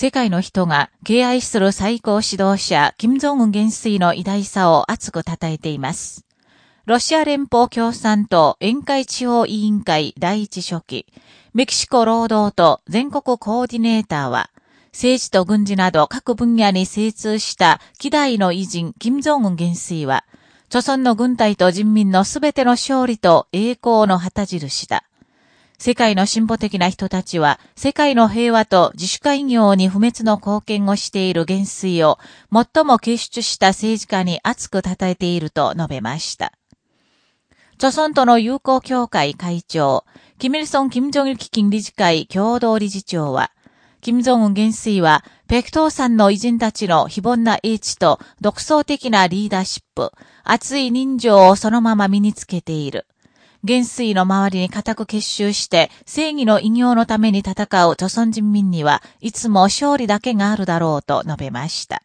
世界の人が敬愛する最高指導者、金正恩元帥の偉大さを熱く称えています。ロシア連邦共産党宴会地方委員会第一書記、メキシコ労働党全国コーディネーターは、政治と軍事など各分野に精通した希代の偉人、金正恩元帥は、著村の軍隊と人民のすべての勝利と栄光の旗印だ。世界の進歩的な人たちは、世界の平和と自主会業に不滅の貢献をしている元帥を、最も傑出した政治家に熱く称えていると述べました。著村との友好協会会長、キミルソン・キム・ジョンイル基金理事会共同理事長は、金正恩元帥は、北東山の偉人たちの非凡な英知と独創的なリーダーシップ、熱い人情をそのまま身につけている。元帥の周りに固く結集して正義の偉業のために戦う朝鮮人民にはいつも勝利だけがあるだろうと述べました。